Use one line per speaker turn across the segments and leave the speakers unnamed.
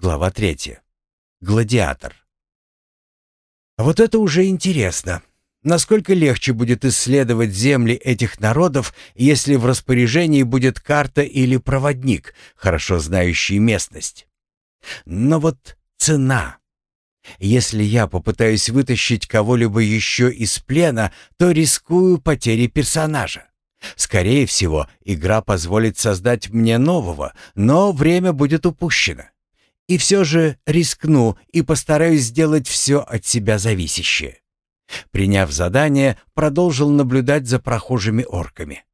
Глава третья. Гладиатор. Вот это уже интересно. Насколько легче будет исследовать земли этих народов, если в распоряжении будет карта или проводник, хорошо знающий местность? Но вот цена. Если я попытаюсь вытащить кого-либо еще из плена, то рискую потерей персонажа. Скорее всего, игра позволит создать мне нового, но время будет упущено. И все же рискну и постараюсь сделать все от себя зависящее. Приняв задание, продолжил наблюдать за прохожими орками.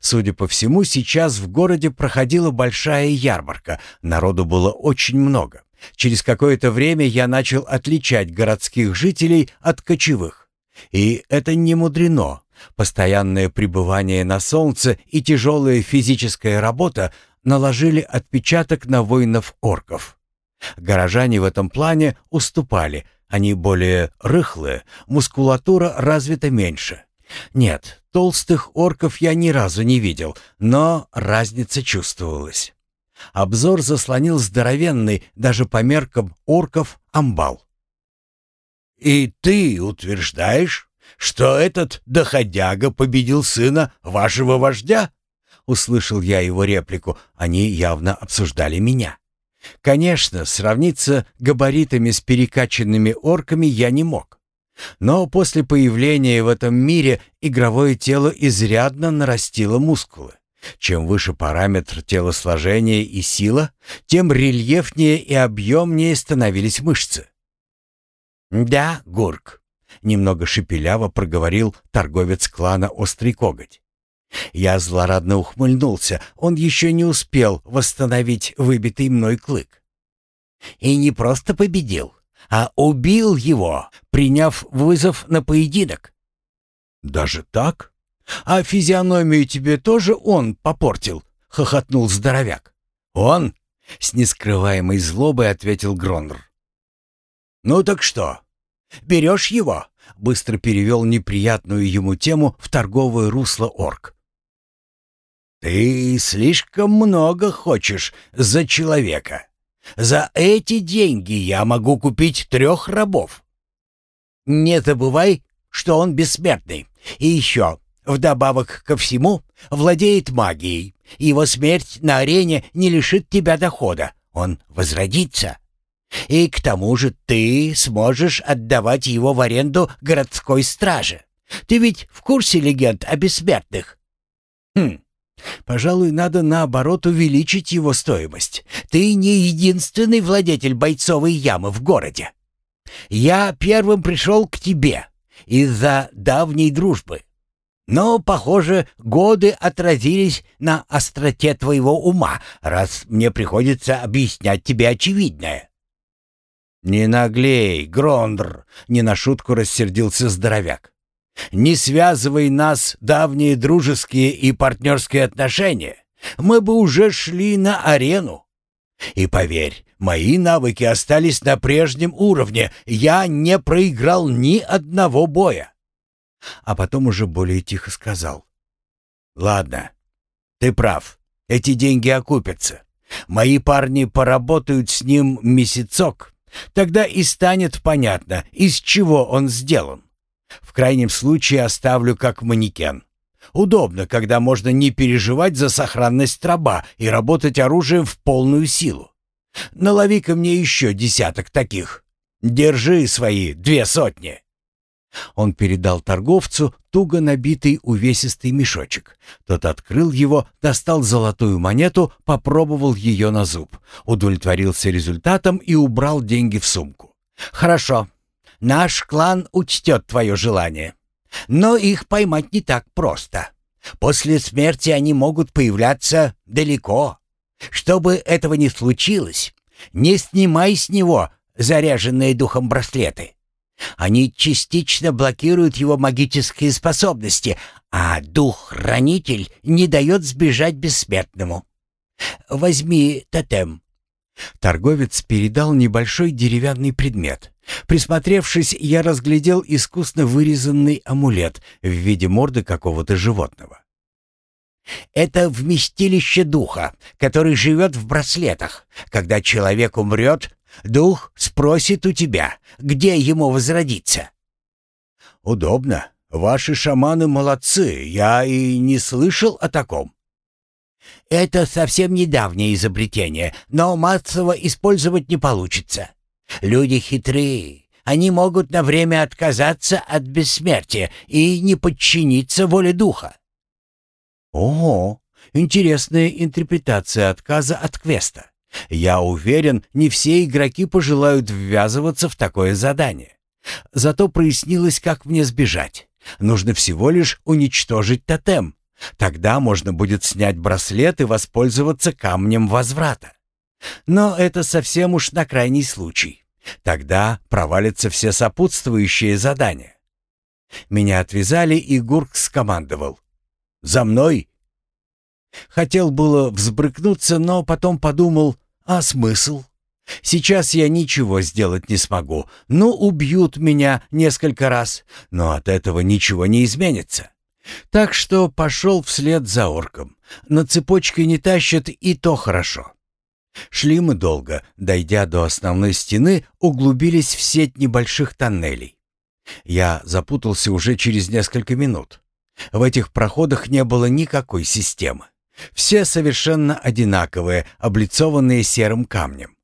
Судя по всему, сейчас в городе проходила большая ярмарка, народу было очень много. Через какое-то время я начал отличать городских жителей от кочевых. И это не мудрено. Постоянное пребывание на солнце и тяжелая физическая работа наложили отпечаток на воинов-орков. Горожане в этом плане уступали, они более рыхлые, мускулатура развита меньше. Нет, толстых орков я ни разу не видел, но разница чувствовалась. Обзор заслонил здоровенный, даже по меркам орков, амбал.
«И ты утверждаешь, что этот доходяга победил сына вашего вождя?» Услышал я его реплику, они явно обсуждали меня. Конечно, сравниться габаритами с перекачанными орками я не мог. Но после появления в этом мире игровое тело изрядно нарастило мускулы. Чем выше параметр телосложения и сила, тем рельефнее и объемнее становились мышцы. «Да, Гурк», — немного шепеляво проговорил торговец клана Острый Коготь. Я злорадно ухмыльнулся, он еще не успел восстановить выбитый мной клык. И не просто победил, а убил его, приняв вызов на поединок. «Даже так? А физиономию тебе тоже он попортил?» — хохотнул здоровяк.
«Он?» — с нескрываемой злобой ответил Гронр.
«Ну так что, берешь его?» — быстро перевел неприятную ему тему в торговое русло орк. «Ты слишком много хочешь за человека. За эти деньги я могу купить трех рабов. Не забывай, что он бессмертный. И еще, вдобавок ко всему, владеет магией. Его смерть на арене не лишит тебя дохода. Он возродится. И к тому же ты сможешь отдавать его в аренду городской страже. Ты ведь в курсе легенд о бессмертных?
Хм, Пожалуй, надо наоборот увеличить его стоимость. Ты не единственный владетель бойцовой ямы в городе. Я первым пришел к тебе из-за давней дружбы. Но, похоже, годы отразились на остроте твоего ума, раз мне приходится объяснять тебе очевидное. «Не наглей, Грондр!» — не на шутку рассердился здоровяк. Не связывай нас давние дружеские и партнерские отношения, мы бы уже шли на арену. И поверь, мои навыки остались на прежнем уровне, я не проиграл ни одного боя. А потом уже более тихо сказал. Ладно, ты прав, эти деньги окупятся. Мои парни поработают с ним месяцок, тогда и станет понятно, из чего он сделан. В крайнем случае оставлю как манекен. Удобно, когда можно не переживать за сохранность троба и работать оружием в полную силу. Налови-ка мне еще десяток таких. Держи свои две сотни. Он передал торговцу туго набитый увесистый мешочек. Тот открыл его, достал золотую монету, попробовал ее на зуб, удовлетворился результатом и убрал деньги в сумку. «Хорошо, Наш клан учтет твое желание. Но их поймать не так просто. После смерти они могут появляться далеко. Чтобы этого не случилось, не снимай с него заряженные духом браслеты. Они частично блокируют его магические способности, а дух-хранитель не дает сбежать бессмертному. Возьми тотем. Торговец передал небольшой деревянный предмет. Присмотревшись, я разглядел искусно вырезанный амулет в виде морды какого-то животного. Это вместилище духа, который живет в браслетах. Когда человек умрет, дух спросит у тебя, где ему возродиться.
Удобно. Ваши шаманы молодцы. Я и не слышал о таком.
Это совсем недавнее изобретение, но массово использовать не получится. Люди хитрые. Они могут на время отказаться от бессмертия и не подчиниться воле духа.
Ого, интересная интерпретация отказа от квеста. Я уверен, не все игроки пожелают ввязываться в такое задание. Зато прояснилось, как мне сбежать. Нужно всего лишь уничтожить тотем. Тогда можно будет снять браслет и воспользоваться камнем возврата. Но это совсем уж на крайний случай. Тогда провалятся все сопутствующие задания. Меня отвязали, и Гурк скомандовал. «За мной!» Хотел было взбрыкнуться, но потом подумал, а смысл? Сейчас я ничего сделать не смогу. Ну, убьют меня несколько раз, но от этого ничего не изменится. Так что пошел вслед за орком. На цепочке не тащат, и то хорошо. Шли мы долго, дойдя до основной стены, углубились в сеть небольших тоннелей. Я запутался уже через несколько минут. В этих проходах не было никакой системы. Все совершенно одинаковые, облицованные серым камнем.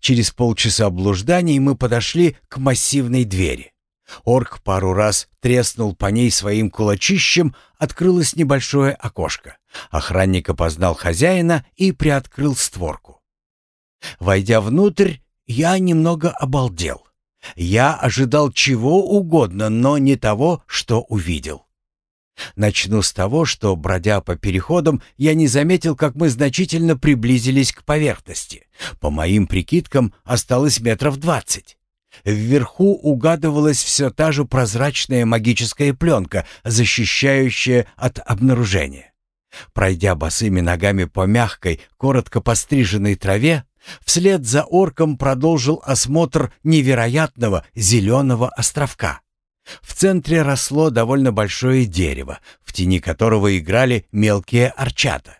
Через полчаса блужданий мы подошли к массивной двери. Орк пару раз треснул по ней своим кулачищем, открылось небольшое окошко. Охранник опознал хозяина и приоткрыл створку. Войдя внутрь, я немного обалдел. Я ожидал чего угодно, но не того, что увидел. Начну с того, что, бродя по переходам, я не заметил, как мы значительно приблизились к поверхности. По моим прикидкам, осталось метров двадцать. Вверху угадывалась все та же прозрачная магическая пленка, защищающая от обнаружения. Пройдя босыми ногами по мягкой, коротко постриженной траве, вслед за орком продолжил осмотр невероятного зеленого островка. В центре росло довольно большое дерево, в тени которого играли мелкие арчата.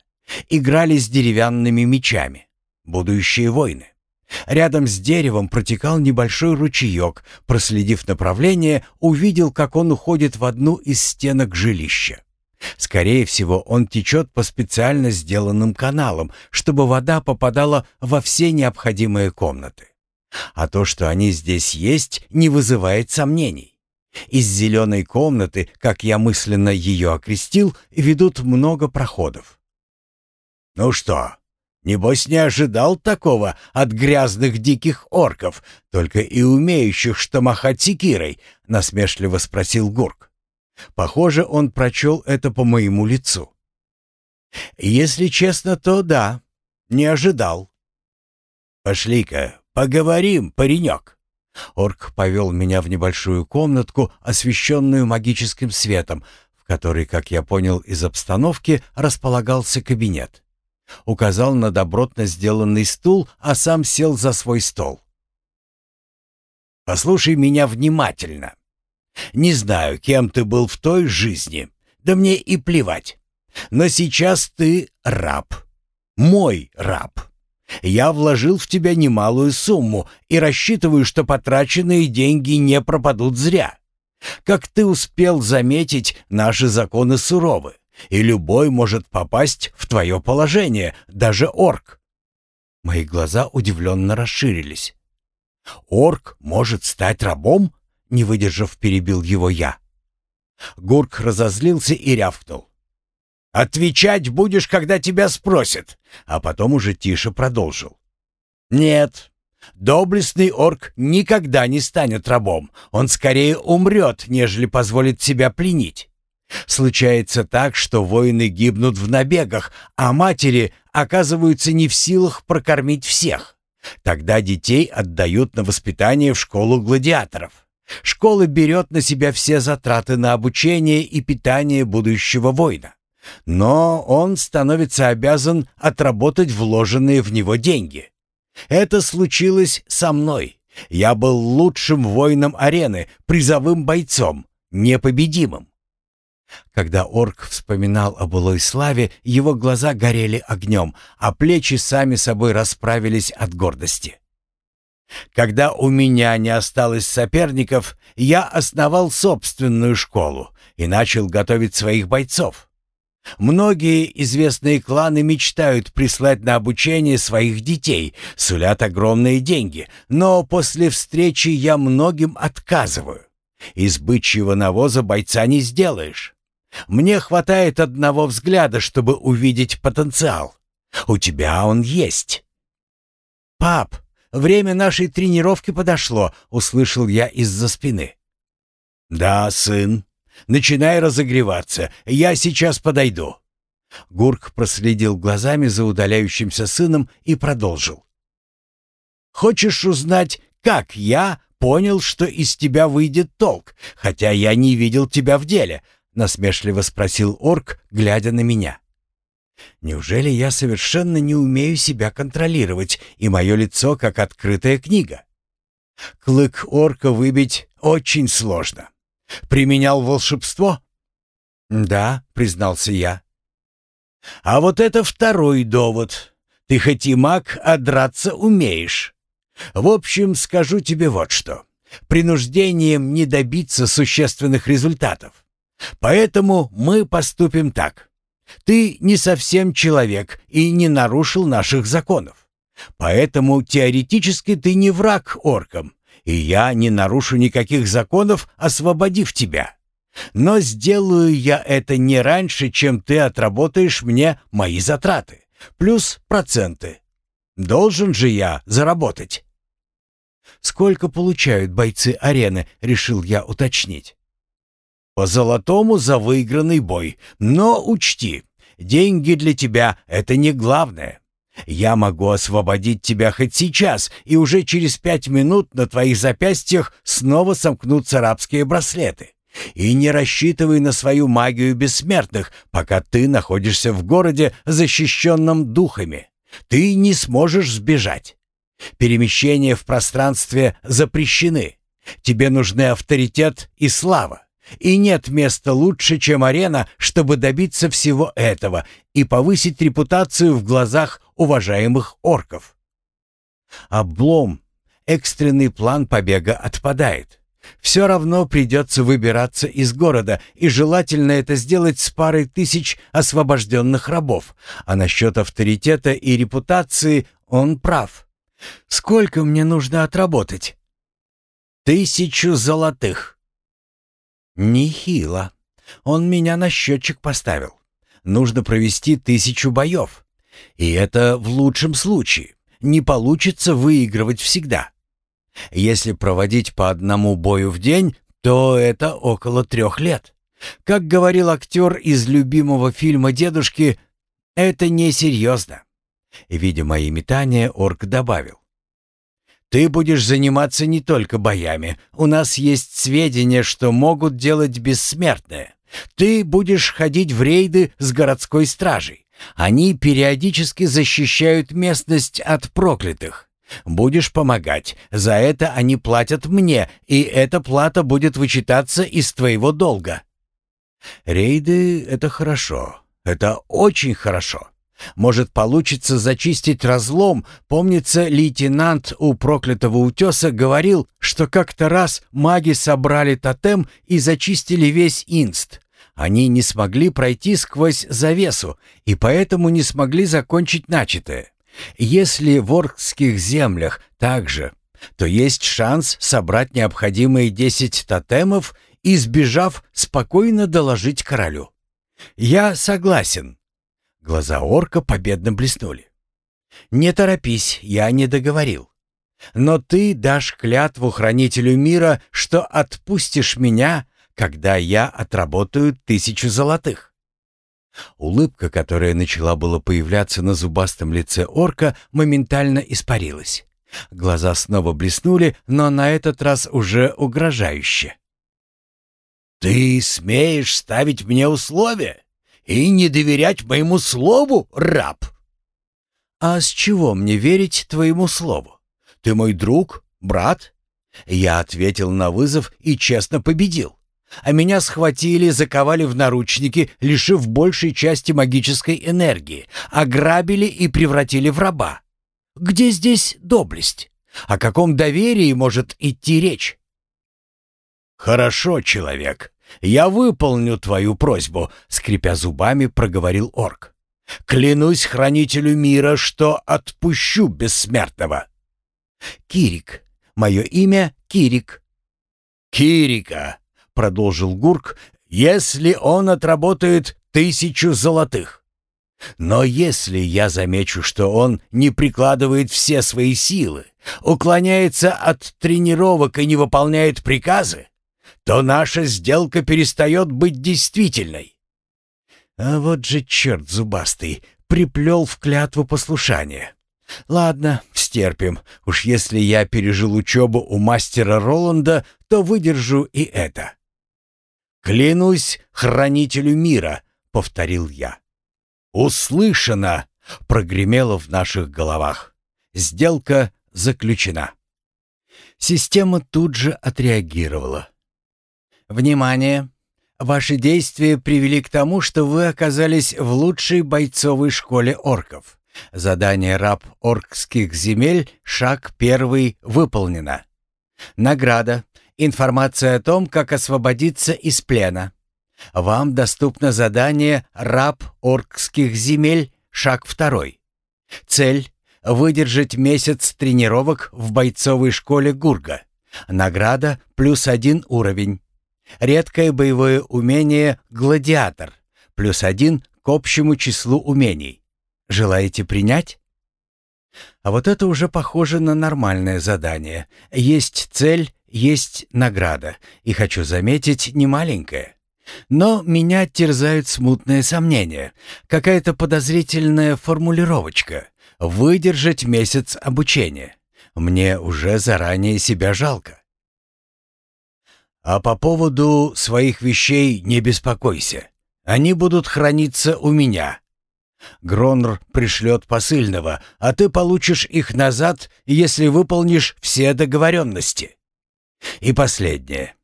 Играли с деревянными мечами. Будущие войны. Рядом с деревом протекал небольшой ручеек. Проследив направление, увидел, как он уходит в одну из стенок жилища. Скорее всего, он течет по специально сделанным каналам, чтобы вода попадала во все необходимые комнаты. А то, что они здесь есть, не вызывает сомнений. Из зеленой комнаты, как я мысленно ее окрестил, ведут много проходов. «Ну что, небось не ожидал такого от грязных диких орков, только и умеющих что махать секирой?» — насмешливо спросил Гурк. Похоже, он прочел это по моему лицу. «Если честно, то да, не ожидал». «Пошли-ка, поговорим, паренек». Орк повел меня в небольшую комнатку, освещенную магическим светом, в которой, как я понял из обстановки, располагался кабинет. Указал на добротно сделанный стул, а сам сел за свой стол. «Послушай меня внимательно. Не знаю, кем ты был в той жизни, да мне и плевать. Но сейчас ты раб. Мой раб. Я вложил в тебя немалую сумму и рассчитываю, что потраченные деньги не пропадут зря. Как ты успел заметить, наши законы суровы, и любой может попасть в твое положение, даже орк. Мои глаза удивленно расширились. Орк может стать рабом? Не выдержав, перебил его я. Гурк разозлился и рявкнул. «Отвечать будешь, когда тебя спросят», а потом уже тише продолжил. «Нет, доблестный орк никогда не станет рабом. Он скорее умрет, нежели позволит себя пленить. Случается так, что воины гибнут в набегах, а матери оказываются не в силах прокормить всех. Тогда детей отдают на воспитание в школу гладиаторов. Школа берет на себя все затраты на обучение и питание будущего воина. Но он становится обязан отработать вложенные в него деньги. Это случилось со мной. Я был лучшим воином арены, призовым бойцом, непобедимым.
Когда орк вспоминал о былой славе, его глаза горели огнем, а плечи сами собой расправились от гордости. Когда у меня не осталось соперников, я основал собственную школу и начал готовить своих бойцов. Многие известные кланы мечтают прислать на обучение своих детей, сулят огромные деньги, но после встречи я многим отказываю. Из бычьего навоза бойца не сделаешь. Мне хватает одного взгляда, чтобы увидеть потенциал. У тебя он есть. «Пап, время нашей тренировки подошло», — услышал я из-за спины.
«Да, сын. Начинай разогреваться. Я сейчас подойду».
Гурк проследил глазами за удаляющимся сыном и продолжил. «Хочешь узнать, как я понял, что из тебя выйдет толк, хотя я не видел тебя в деле?» — насмешливо спросил орк, глядя на меня. «Неужели я совершенно не умею себя контролировать, и мое лицо как открытая книга?» Клык орка выбить очень сложно. Применял волшебство? Да, признался я. А вот это второй довод. Ты хоть и маг, а драться умеешь. В общем, скажу тебе вот что. Принуждением не добиться существенных результатов. Поэтому мы поступим так. Ты не совсем человек и не нарушил наших законов. Поэтому теоретически ты не враг оркам, и я не нарушу никаких законов, освободив тебя. Но сделаю я это не раньше, чем ты отработаешь мне мои затраты, плюс проценты. Должен же я заработать. Сколько получают бойцы арены, решил я уточнить. По золотому за выигранный бой, но учти, деньги для тебя — это не главное. Я могу освободить тебя хоть сейчас, и уже через пять минут на твоих запястьях снова сомкнутся рабские браслеты. И не рассчитывай на свою магию бессмертных, пока ты находишься в городе, защищенном духами. Ты не сможешь сбежать. Перемещения в пространстве запрещены. Тебе нужны авторитет и слава. И нет места лучше, чем арена, чтобы добиться всего этого и повысить репутацию в глазах уважаемых орков. Облом. Экстренный план побега отпадает. Все равно придется выбираться из города, и желательно это сделать с парой тысяч освобожденных рабов. А насчет авторитета и репутации он прав. Сколько мне нужно отработать? Тысячу золотых. Нехило. Он меня на счетчик поставил. Нужно провести тысячу боев. И это в лучшем случае. Не получится выигрывать всегда. Если проводить по одному бою в день, то это около трех лет. Как говорил актер из любимого фильма дедушки, это несерьезно. Видя мои метания, орк добавил. Ты будешь заниматься не только боями. У нас есть сведения, что могут делать бессмертные. Ты будешь ходить в рейды с городской стражей. Они периодически защищают местность от проклятых. Будешь помогать. За это они платят мне, и эта плата будет вычитаться из твоего долга. Рейды — это хорошо. Это очень хорошо. Может, получится зачистить разлом. Помнится, лейтенант у проклятого утеса говорил, что как-то раз маги собрали тотем и зачистили весь инст. Они не смогли пройти сквозь завесу и поэтому не смогли закончить начатое. Если в Оркских землях так же, то есть шанс собрать необходимые 10 тотемов и, сбежав, спокойно доложить королю. Я согласен. Глаза орка победно блеснули. «Не торопись, я не договорил. Но ты дашь клятву хранителю мира, что отпустишь меня, когда я отработаю тысячу золотых». Улыбка, которая начала было появляться на зубастом лице орка, моментально испарилась. Глаза снова блеснули, но на этот раз уже угрожающе. «Ты смеешь ставить мне условия?» И не доверять моему слову, раб?» «А с чего мне верить твоему слову? Ты мой друг, брат?» Я ответил на вызов и честно победил. а меня схватили, заковали в наручники, лишив большей части магической энергии, ограбили и превратили в раба. Где здесь доблесть? О каком доверии может идти речь?
«Хорошо, человек, я выполню твою просьбу», — скрипя зубами, проговорил орк. «Клянусь хранителю мира, что отпущу бессмертного».
«Кирик. Мое имя Кирик».
«Кирика», — продолжил Гурк, — «если он отработает тысячу золотых. Но если я замечу, что он не прикладывает все свои силы, уклоняется от тренировок и не выполняет приказы, то наша сделка перестает быть действительной.
А вот же черт зубастый, приплел в клятву послушания. Ладно, стерпим. Уж если я пережил учебу у мастера Роланда, то выдержу и это.
«Клянусь хранителю мира», — повторил я. «Услышано!» — прогремело в наших головах. Сделка заключена.
Система тут же отреагировала. Внимание! Ваши действия привели к тому, что вы оказались в лучшей бойцовой школе орков. Задание раб оркских земель, шаг первый, выполнено. Награда. Информация о том, как освободиться из плена. Вам доступно задание «Раб оркских земель», шаг второй. Цель — выдержать месяц тренировок в бойцовой школе Гурга. Награда — плюс один уровень. Редкое боевое умение «Гладиатор» плюс один к общему числу умений. Желаете принять? А вот это уже похоже на нормальное задание. Есть цель, есть награда. И хочу заметить, не маленькая. Но меня терзают смутные сомнения. Какая-то подозрительная формулировочка. Выдержать месяц обучения. Мне уже заранее себя жалко.
А по поводу своих вещей не беспокойся. Они будут храниться у меня. Гронр пришлет посыльного, а ты получишь их назад, если выполнишь все договоренности. И последнее.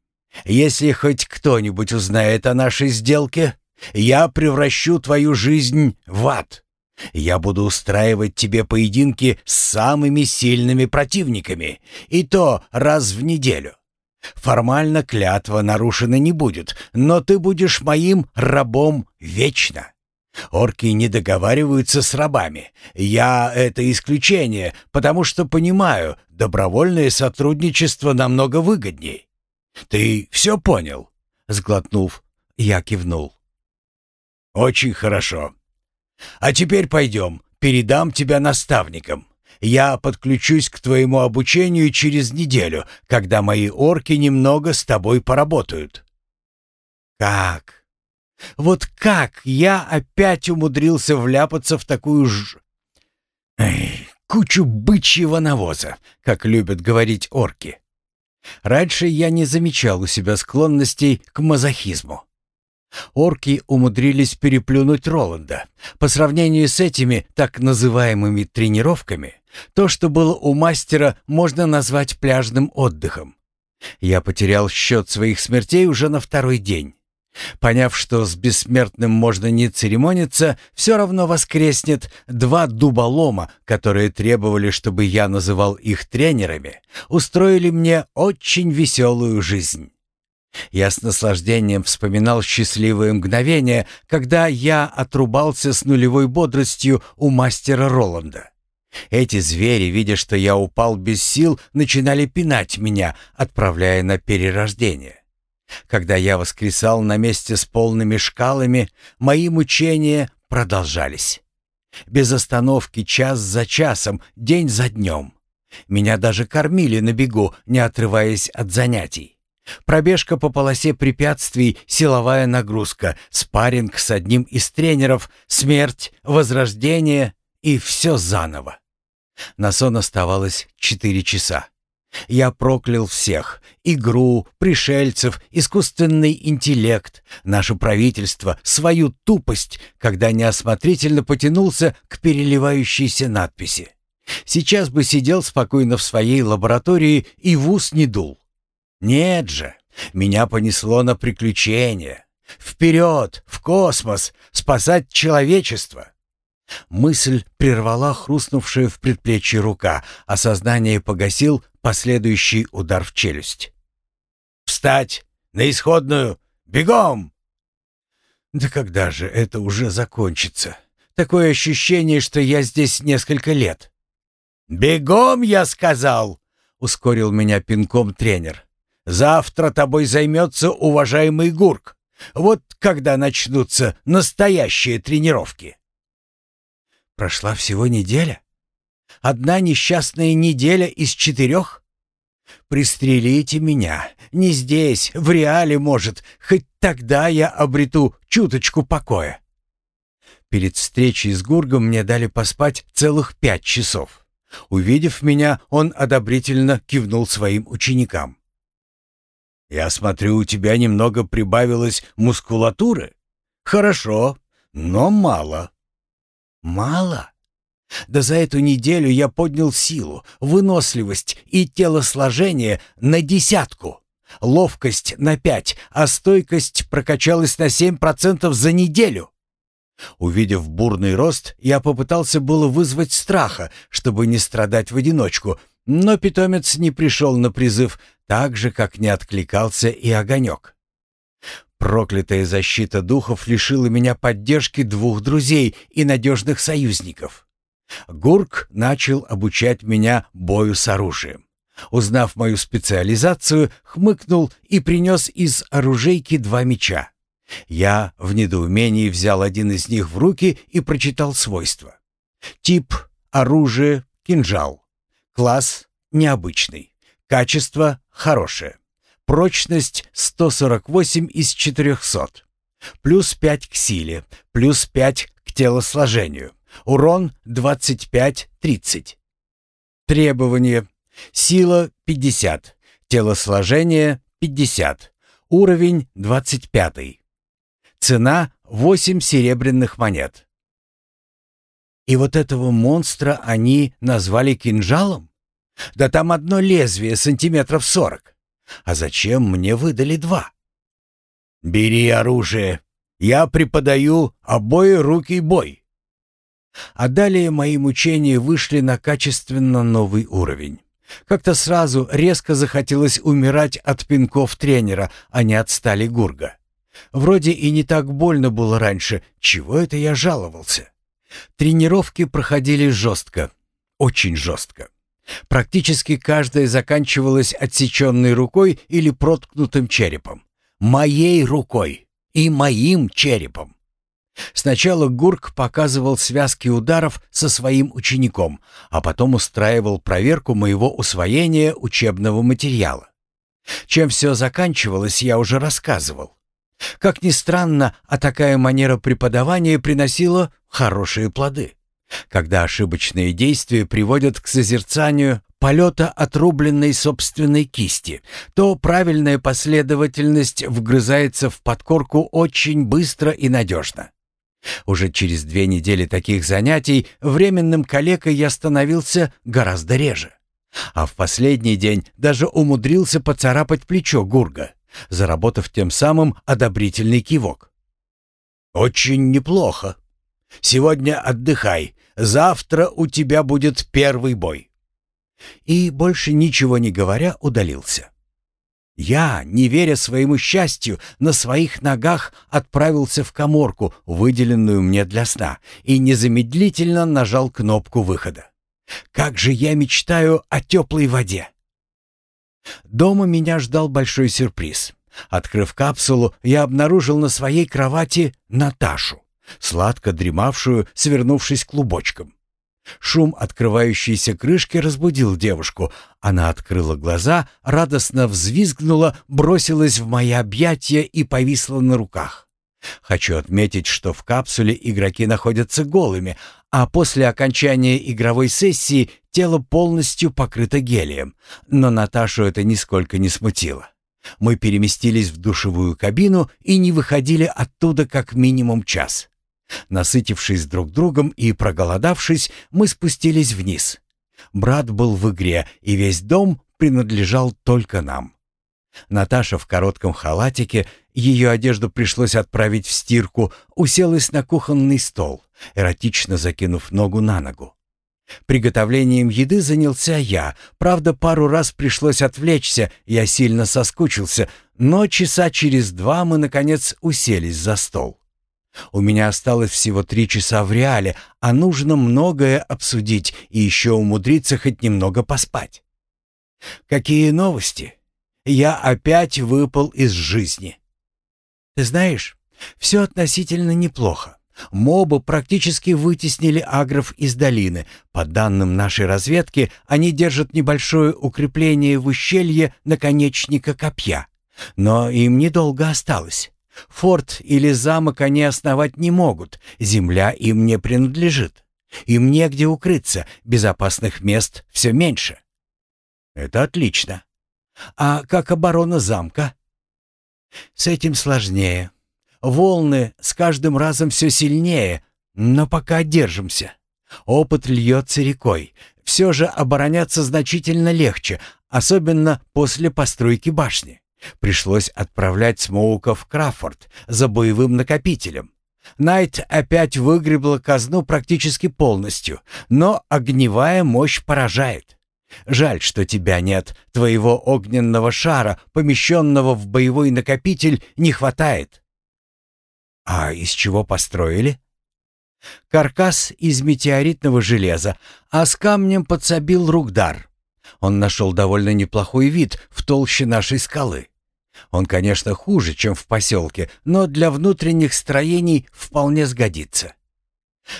Если хоть кто-нибудь узнает о нашей сделке, я превращу твою жизнь в ад. Я буду устраивать тебе поединки с самыми сильными противниками, и то раз в неделю. Формально клятва нарушена не будет, но ты будешь моим рабом вечно. Орки не договариваются с рабами. Я — это исключение, потому что понимаю, добровольное сотрудничество намного выгодней. Ты все понял?» Сглотнув, я кивнул. «Очень хорошо. А теперь пойдем, передам тебя наставникам. Я подключусь к твоему обучению через неделю, когда мои орки немного с тобой поработают». «Как? Вот как я опять умудрился вляпаться в такую ж... Эй, кучу бычьего навоза, как любят говорить орки. Раньше я не замечал у себя склонностей к мазохизму. Орки умудрились переплюнуть Роланда. По сравнению с этими так называемыми тренировками, то, что было у мастера, можно назвать пляжным отдыхом. Я потерял счет своих смертей уже на второй день. Поняв, что с бессмертным можно не церемониться, все равно воскреснет два дуболома, которые требовали, чтобы я называл их тренерами, устроили мне очень веселую жизнь. Я с наслаждением вспоминал счастливые мгновения, когда я отрубался с нулевой бодростью у мастера Роланда. Эти звери, видя, что я упал без сил, начинали пинать меня, отправляя на перерождение. Когда я воскресал на месте с полными шкалами, мои мучения продолжались. Без остановки час за часом, день за днем. Меня даже кормили на бегу, не отрываясь от занятий. Пробежка по полосе препятствий, силовая нагрузка, спарринг с одним из тренеров, смерть, возрождение и все заново. На сон оставалось четыре часа. Я проклял всех — игру, пришельцев, искусственный интеллект, наше правительство, свою тупость, когда неосмотрительно потянулся к переливающейся надписи. Сейчас бы сидел спокойно в своей лаборатории и в ус не дул. Нет же,
Меня понесло на приключения. Вперед, в космос, спасать человечество. Мысль прервала хрустнувшая в предплечье рука, а сознание погасил последующий удар в челюсть. «Встать! На исходную! Бегом!» Да когда же это уже закончится? Такое ощущение, что я здесь несколько лет. «Бегом, я сказал!» — ускорил меня пинком тренер. «Завтра тобой займется уважаемый Гурк. Вот когда начнутся настоящие тренировки». Прошла всего неделя? Одна несчастная неделя из четырех? Пристрелите меня. Не здесь, в реале, может. Хоть тогда я обрету чуточку покоя. Перед встречей с Гургом мне дали поспать целых пять часов. Увидев меня, он одобрительно кивнул своим ученикам. «Я смотрю, у тебя немного прибавилось мускулатуры. Хорошо, но мало». «Мало?» Да за эту неделю я поднял силу, выносливость и телосложение на десятку, ловкость на пять, а стойкость прокачалась на семь процентов за неделю. Увидев бурный рост, я попытался было вызвать страха, чтобы не страдать в одиночку, но питомец не пришел на призыв, так же, как не откликался и огонек. Проклятая защита духов лишила меня поддержки двух друзей и надежных союзников. Гурк начал обучать меня бою с оружием. Узнав мою специализацию, хмыкнул и принес из оружейки два меча. Я в недоумении взял один из них в руки и прочитал свойства. Тип — оружие, кинжал. Класс — необычный. Качество — хорошее. Прочность — 148 из 400. Плюс 5 к силе, плюс 5 к телосложению. Урон 25-30. Требования. Сила 50. Телосложение 50. Уровень 25. Цена 8 серебряных монет. И вот этого монстра они назвали кинжалом? Да там одно лезвие сантиметров сорок. А зачем мне выдали два? «Бери оружие. Я преподаю обои руки бой». А далее мои мучения вышли на качественно новый уровень. Как-то сразу резко захотелось умирать от пинков тренера, а не от стали Гурга. Вроде и не так больно было раньше, чего это я жаловался? Тренировки проходили жестко, очень жестко. Практически каждая заканчивалась отсеченной рукой или проткнутым черепом. Моей рукой и моим черепом. Сначала Гурк показывал связки ударов со своим учеником, а потом устраивал проверку моего усвоения учебного материала. Чем все заканчивалось, я уже рассказывал. Как ни странно, а такая манера преподавания приносила хорошие плоды. Когда ошибочные действия приводят к созерцанию полета отрубленной собственной кисти, то правильная последовательность вгрызается в подкорку очень быстро и надежно. Уже через две недели таких занятий временным калекой я становился гораздо реже. А в последний день даже умудрился поцарапать плечо Гурга, заработав тем самым одобрительный кивок. «Очень неплохо. Сегодня отдыхай. Завтра у тебя будет первый бой». И, больше ничего не говоря, удалился. Я, не веря своему счастью, на своих ногах отправился в коморку, выделенную мне для сна, и незамедлительно нажал кнопку выхода. Как же я мечтаю о теплой воде! Дома меня ждал большой сюрприз. Открыв капсулу, я обнаружил на своей кровати Наташу, сладко дремавшую, свернувшись клубочком. Шум открывающейся крышки разбудил девушку. Она открыла глаза, радостно взвизгнула, бросилась в мои объятия и повисла на руках. Хочу отметить, что в капсуле игроки находятся голыми, а после окончания игровой сессии тело полностью покрыто гелием. Но Наташу это нисколько не смутило. Мы переместились в душевую кабину и не выходили оттуда как минимум час. Насытившись друг другом и проголодавшись, мы спустились вниз. Брат был в игре, и весь дом принадлежал только нам. Наташа в коротком халатике, ее одежду пришлось отправить в стирку, уселась на кухонный стол, эротично закинув ногу на ногу. Приготовлением еды занялся я. Правда, пару раз пришлось отвлечься, я сильно соскучился, но часа через два мы, наконец, уселись за стол. У меня осталось всего три часа в реале, а нужно многое обсудить и еще умудриться хоть немного поспать. Какие новости? Я опять выпал из жизни. Ты знаешь, все относительно неплохо. Мобы практически вытеснили агров из долины. По данным нашей разведки, они держат небольшое укрепление в ущелье наконечника копья. Но им недолго осталось. Форт или замок они основать не могут, земля им не принадлежит. Им негде укрыться, безопасных мест все меньше. Это отлично. А как оборона замка? С этим сложнее. Волны с каждым разом все сильнее, но пока держимся. Опыт льется рекой. Все же обороняться значительно легче, особенно после постройки башни. Пришлось отправлять Смоука в Краффорд за боевым накопителем. Найт опять выгребла казну практически полностью, но огневая мощь поражает. Жаль, что тебя нет, твоего огненного шара, помещенного в боевой накопитель, не хватает. А из чего построили? Каркас из метеоритного железа, а с камнем подсобил Ругдар. Он нашел довольно неплохой вид в толще нашей скалы. Он, конечно, хуже, чем в поселке, но для внутренних строений вполне сгодится.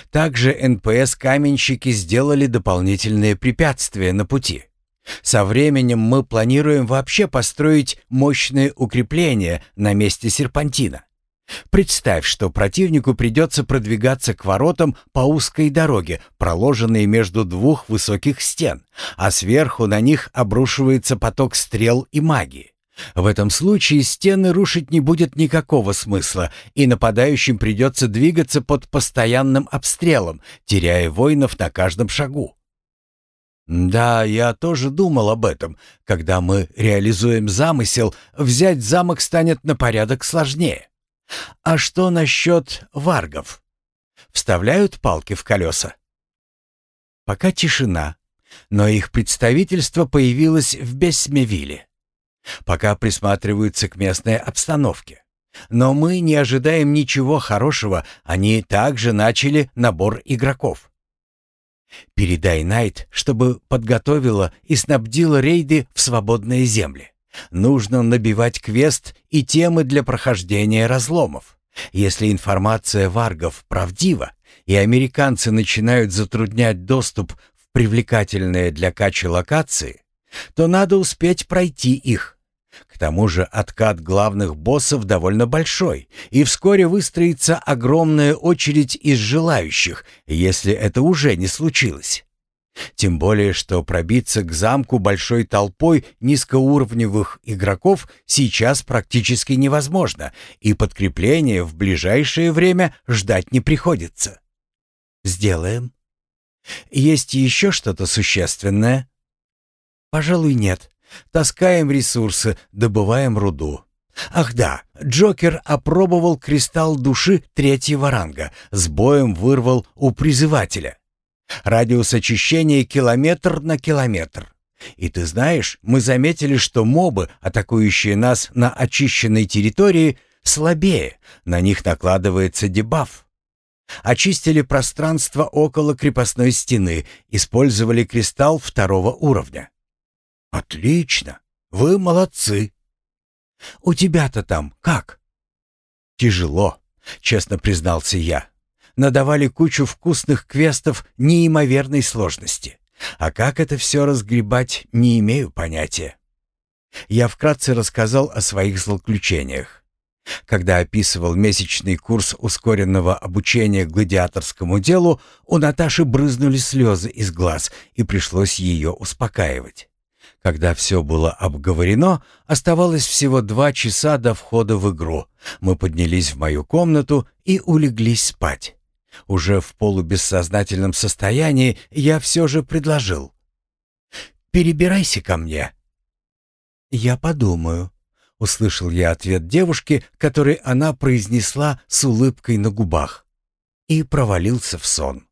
Также НПС-каменщики сделали дополнительные препятствия на пути. Со временем мы планируем вообще построить мощные укрепления на месте серпантина. Представь, что противнику придется продвигаться к воротам по узкой дороге, проложенной между двух высоких стен, а сверху на них обрушивается поток стрел и магии. В этом случае стены рушить не будет никакого смысла, и нападающим придется двигаться под постоянным обстрелом, теряя воинов на каждом шагу. Да, я тоже думал об этом. Когда мы реализуем замысел, взять замок станет на порядок сложнее. А что насчет варгов? Вставляют палки в колеса? Пока тишина, но их представительство появилось в Бессмевиле. Пока присматриваются к местной обстановке. Но мы не ожидаем ничего хорошего, они также начали набор игроков. Передай Найт, чтобы подготовила и снабдила рейды в свободные земли. Нужно набивать квест и темы для прохождения разломов. Если информация варгов правдива, и американцы начинают затруднять доступ в привлекательные для качи локации, то надо успеть пройти их. К тому же откат главных боссов довольно большой, и вскоре выстроится огромная очередь из желающих, если это уже не случилось. Тем более, что пробиться к замку большой толпой низкоуровневых игроков сейчас практически невозможно, и подкрепление в ближайшее время ждать не приходится. Сделаем. Есть еще что-то существенное? Пожалуй, нет. Таскаем ресурсы, добываем руду. Ах да, Джокер опробовал кристалл души третьего ранга, с боем вырвал у призывателя. Радиус очищения километр на километр. И ты знаешь, мы заметили, что мобы, атакующие нас на очищенной территории, слабее, на них накладывается дебаф. Очистили пространство около крепостной стены, использовали кристалл второго уровня. Отлично, вы молодцы. У тебя-то там как? Тяжело, честно признался я надавали кучу вкусных квестов неимоверной сложности. А как это все разгребать, не имею понятия. Я вкратце рассказал о своих злоключениях. Когда описывал месячный курс ускоренного обучения гладиаторскому делу, у Наташи брызнули слезы из глаз, и пришлось ее успокаивать. Когда все было обговорено, оставалось всего два часа до входа в игру. Мы поднялись в мою комнату и улеглись спать. Уже в полубессознательном состоянии я все же предложил. «Перебирайся ко мне». «Я подумаю», услышал я ответ девушки, который она произнесла с улыбкой на губах, и провалился в сон.